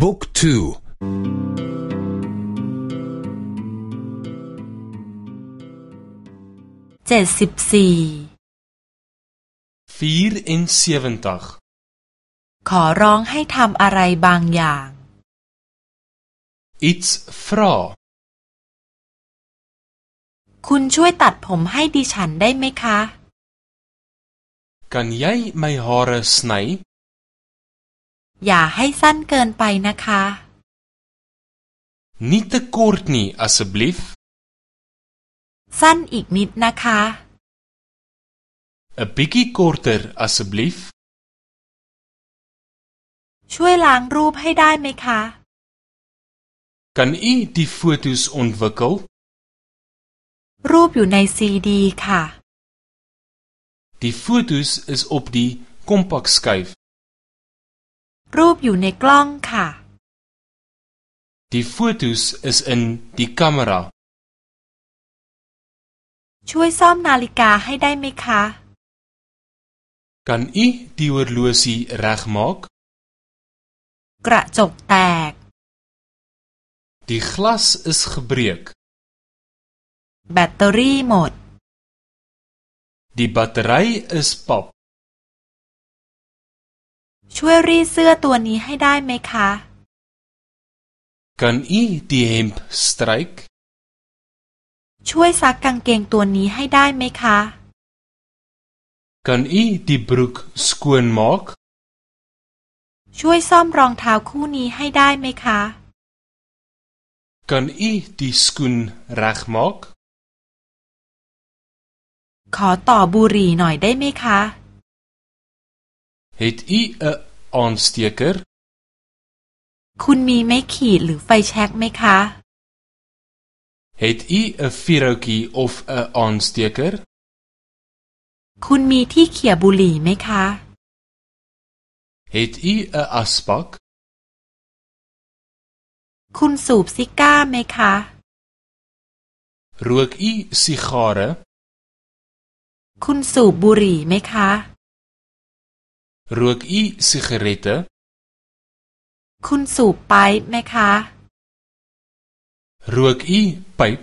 บุ๊กทูเจ็ดสิบสี่ขอร้องให้ทำอะไรบางอย่าง iets vra คุณช่วยตัดผมให้ดิฉันได้ไหมคะ Kan jy my hare sny? อย่าให้สั้นเกินไปนะคะ Nie te kort nie, asseblief. สั้นอีกนิดนะคะ 'n bietjie korter asseblief. ช่วยล้างรูปให้ได้ไหมคะ Kan u die fotos ontwikkel? รูปอยู่ในซีดีค่ะ Die fotos is op die kompakskyf. รูปอยู่ในกล้องค่ะ Die fotos is in die kamera. ช่วยซ่อมนาฬิกาให้ได้ไหมคะ Kan u die horlosie regmaak? กระจกแตก Die glas is gebreek. แบตเตอรี่หมด Die battery is pap. ช่วยรีดเสื้อตัวนี้ให้ได้ไหมคะ Kan u die hemp stryk? ช่วยซักกางเกงตัวนี้ให้ได้ไหมคะ Kan u die broek skoon maak? ช่วยซ่อมรองเท้าคู่นี้ให้ได้ไหมคะ Kan u die skoen regmaak? ขอต่อบุหรี่หน่อยได้ไหมคะ Het u 'n aansteker? คุณมีไม้ขีดหรือไฟแช็กไหมคะ Het u 'n vuurhoutjie of 'n aansteker? คุณมีที่เขี่ยบุหรี่ไหมคะ Het u 'n asbak? คุณสูบซิก้าไหมคะ Rook u sigare? คุณสูบบุหรี่ไหมคะ Rook u sigarette? คุณสูบไปไหมคะ Rook u pyp?